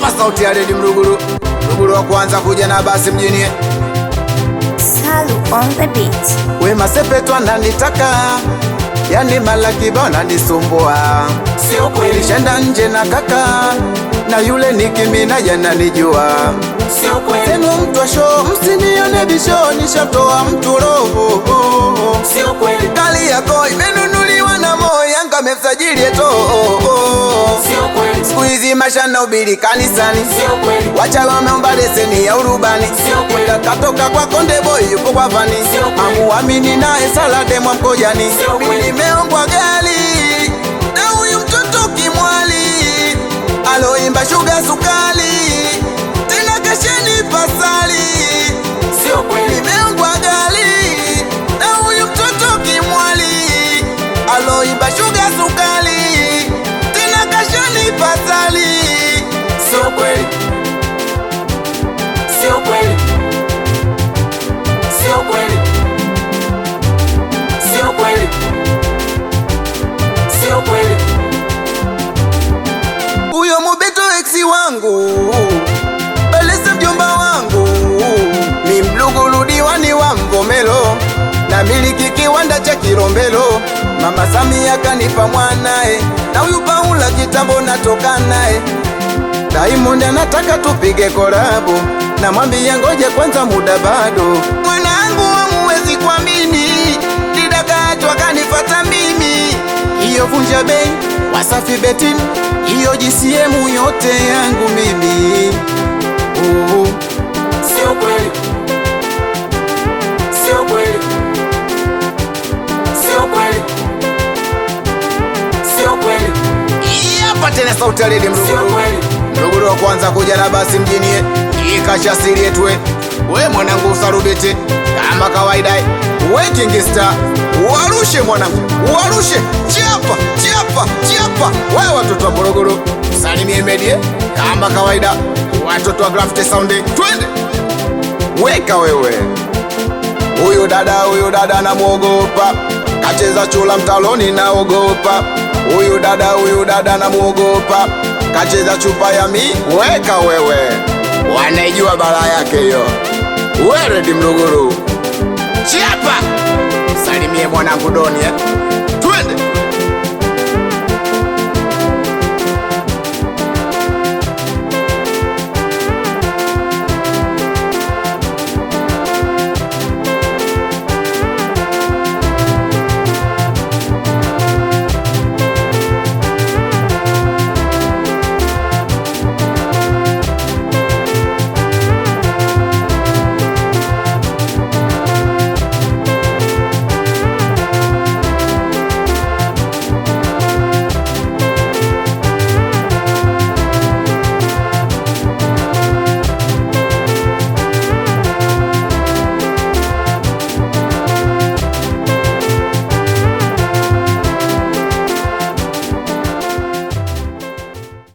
Chapa sauti ya Redi Mruguru, Mruguru wa kwanza kuja na basi mjini. Salu on the beat. Wema Sepetu ananitaka, yani Malaki bana nisumbua, Sio kweli, shenda nje na kaka na yule nikimina Minaj ananijua. sio kweli, Tenu mtu wa show, msinione bisho, nishatoa mtu roho. sio kweli, Kali yako imenunuliwa na moyo, Yanga mefsajili eto. Sio kweli, Siku hizi mashana ubiri kanisani, wacha wameomba leseni ya urubani. Katoka kwa Konde Boy yupo kwa vani, amuamini naye Salade mwa Mkojani. Sio Mimi kweli. nimeongwa gali na huyu mtoto kimwali. Aloimba shuga sukali tena kasheni pasali. Nimeongwa gali na huyu mtoto kimwali. Aloimba shuga sukali tena kasheni pasali wangu. Belese mjomba wangu ni mluguludiwani wa Mvomero na miliki kiwanda cha Kilombero. mama samia kanipa mwanae na huyu paula kitambo natoka naye. Diamond anataka tupige korabo na mwambie ngoje kwanza muda bado. Mwanangu hamuwezi kuamini didakachwa kanifata mimi. Iyo vunja bei wasafi betin hiyo GCM yote yangu mimi. Uh. sio kweli, sio kweli, sio kweli, sio kweli, hapa tena sauti alidi Lady sio kweli, Mluguru wa kwanza kuja na basi mjini ikasha siri yetu we. Mwanangu usarubiti kama kawaida we Kingista warushe mwanangu. Warushe salimie medie kama kawaida watoto wa Graft Sound twende. Weka wewe. Huyu dada huyu dada namwogopa. Kacheza chula mtaloni naogopa. Huyu dada huyu dada namwogopa. Kacheza chupa ya mi weka wewe. Wanaijua balaa yake hiyo. Weredi mluguru chiapa salimie mwanangu doni eh?